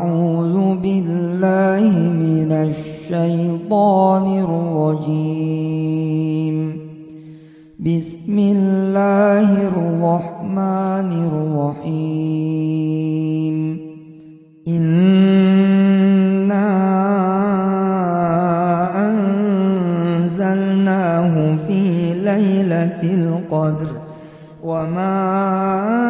أعوذ بالله من الشيطان الرجيم. بسم الله الرحمن الرحيم. إنا أنزلناه في ليلة القدر. وما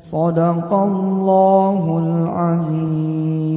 صدق الله العظيم.